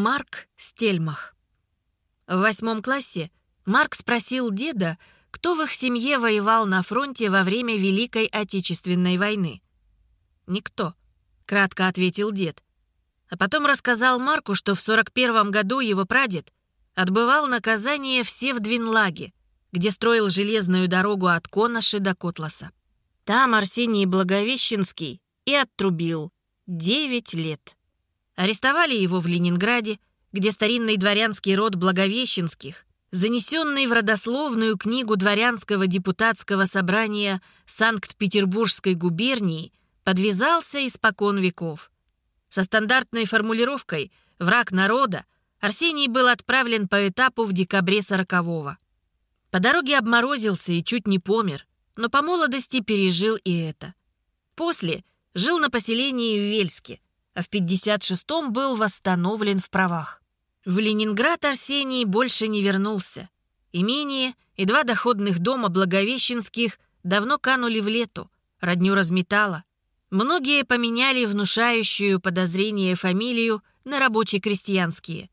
Марк Стельмах. В восьмом классе Марк спросил деда, кто в их семье воевал на фронте во время Великой Отечественной войны. «Никто», — кратко ответил дед. А потом рассказал Марку, что в 41 году его прадед отбывал наказание в Севдвинлаге, где строил железную дорогу от Коноши до Котласа. Там Арсений Благовещенский и оттрубил 9 лет. Арестовали его в Ленинграде, где старинный дворянский род Благовещенских, занесенный в родословную книгу дворянского депутатского собрания Санкт-Петербургской губернии, подвязался испокон веков. Со стандартной формулировкой «враг народа» Арсений был отправлен по этапу в декабре сорокового. По дороге обморозился и чуть не помер, но по молодости пережил и это. После жил на поселении в Вельске, а в 56-м был восстановлен в правах. В Ленинград Арсений больше не вернулся. Имение и два доходных дома Благовещенских давно канули в лету, родню разметало. Многие поменяли внушающую подозрение фамилию на рабоче-крестьянские.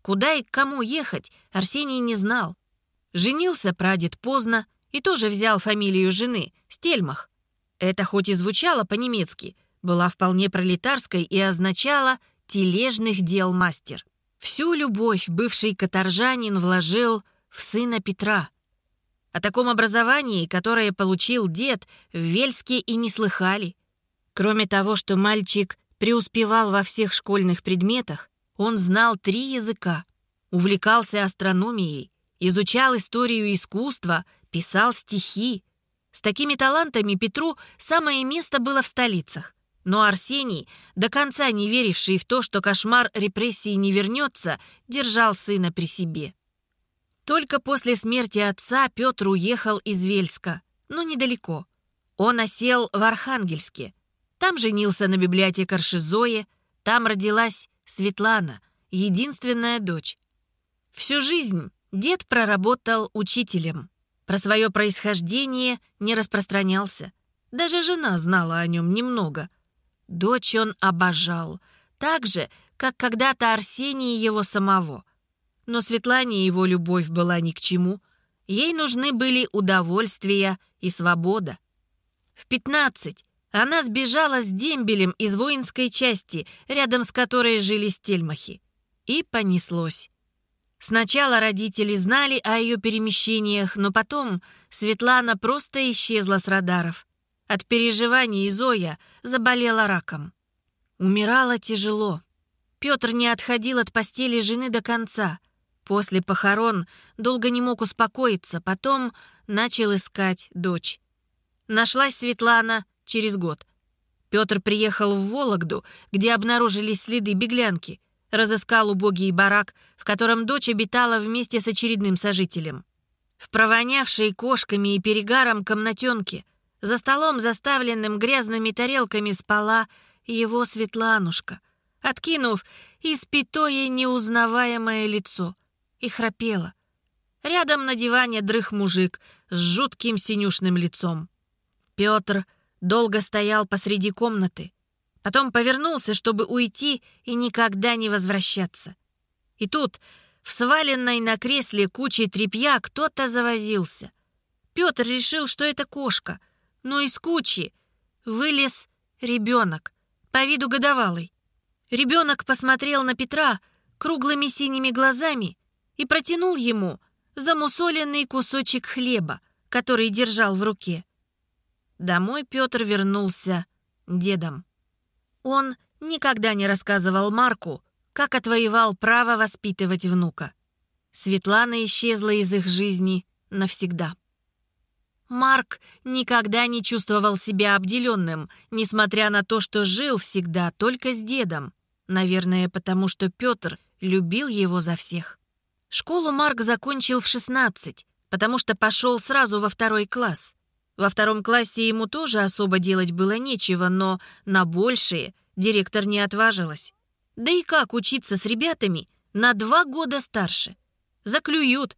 Куда и к кому ехать, Арсений не знал. Женился прадед поздно и тоже взял фамилию жены, Стельмах. Это хоть и звучало по-немецки, была вполне пролетарской и означала «тележных дел мастер». Всю любовь бывший каторжанин вложил в сына Петра. О таком образовании, которое получил дед, в Вельске и не слыхали. Кроме того, что мальчик преуспевал во всех школьных предметах, он знал три языка, увлекался астрономией, изучал историю искусства, писал стихи. С такими талантами Петру самое место было в столицах. Но Арсений, до конца не веривший в то, что кошмар репрессий не вернется, держал сына при себе. Только после смерти отца Петр уехал из Вельска, но недалеко. Он осел в Архангельске. Там женился на библиотекарше Зое, там родилась Светлана, единственная дочь. Всю жизнь Дед проработал учителем. Про свое происхождение не распространялся. Даже жена знала о нем немного. Дочь он обожал, так же, как когда-то Арсений его самого. Но Светлане его любовь была ни к чему. Ей нужны были удовольствия и свобода. В пятнадцать она сбежала с дембелем из воинской части, рядом с которой жили стельмахи. И понеслось. Сначала родители знали о ее перемещениях, но потом Светлана просто исчезла с радаров. От переживаний Зоя заболела раком. Умирала тяжело. Петр не отходил от постели жены до конца. После похорон долго не мог успокоиться, потом начал искать дочь. Нашлась Светлана через год. Петр приехал в Вологду, где обнаружились следы беглянки — разыскал убогий барак, в котором дочь обитала вместе с очередным сожителем. В провонявшей кошками и перегаром комнатенке, за столом, заставленным грязными тарелками, спала его Светланушка, откинув испятое неузнаваемое лицо, и храпела. Рядом на диване дрых мужик с жутким синюшным лицом. Петр долго стоял посреди комнаты, Потом повернулся, чтобы уйти и никогда не возвращаться. И тут, в сваленной на кресле куче тряпья, кто-то завозился. Петр решил, что это кошка, но из кучи вылез ребенок, по виду годовалый. Ребенок посмотрел на Петра круглыми синими глазами и протянул ему замусоленный кусочек хлеба, который держал в руке. Домой Петр вернулся дедом. Он никогда не рассказывал Марку, как отвоевал право воспитывать внука. Светлана исчезла из их жизни навсегда. Марк никогда не чувствовал себя обделенным, несмотря на то, что жил всегда только с дедом. Наверное, потому что Петр любил его за всех. Школу Марк закончил в 16, потому что пошел сразу во второй класс. Во втором классе ему тоже особо делать было нечего, но на большее директор не отважилась. Да и как учиться с ребятами на два года старше? Заклюют.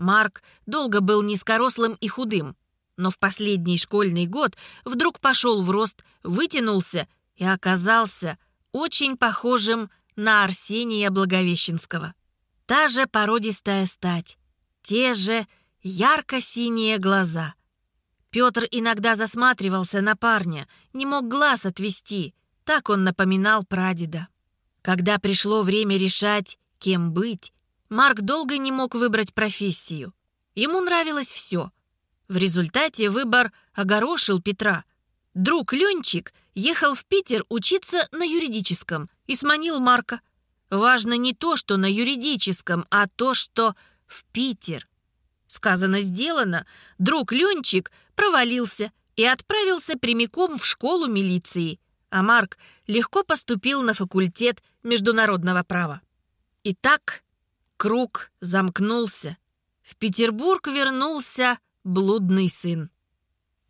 Марк долго был низкорослым и худым, но в последний школьный год вдруг пошел в рост, вытянулся и оказался очень похожим на Арсения Благовещенского. Та же породистая стать, те же ярко-синие глаза. Петр иногда засматривался на парня, не мог глаз отвести, так он напоминал прадеда. Когда пришло время решать, кем быть, Марк долго не мог выбрать профессию. Ему нравилось все. В результате выбор огорошил Петра. Друг Ленчик ехал в Питер учиться на юридическом и сманил Марка. Важно не то, что на юридическом, а то, что в Питер. Сказано, сделано. Друг Ленчик провалился и отправился прямиком в школу милиции, а Марк легко поступил на факультет международного права. Итак, круг замкнулся. В Петербург вернулся блудный сын.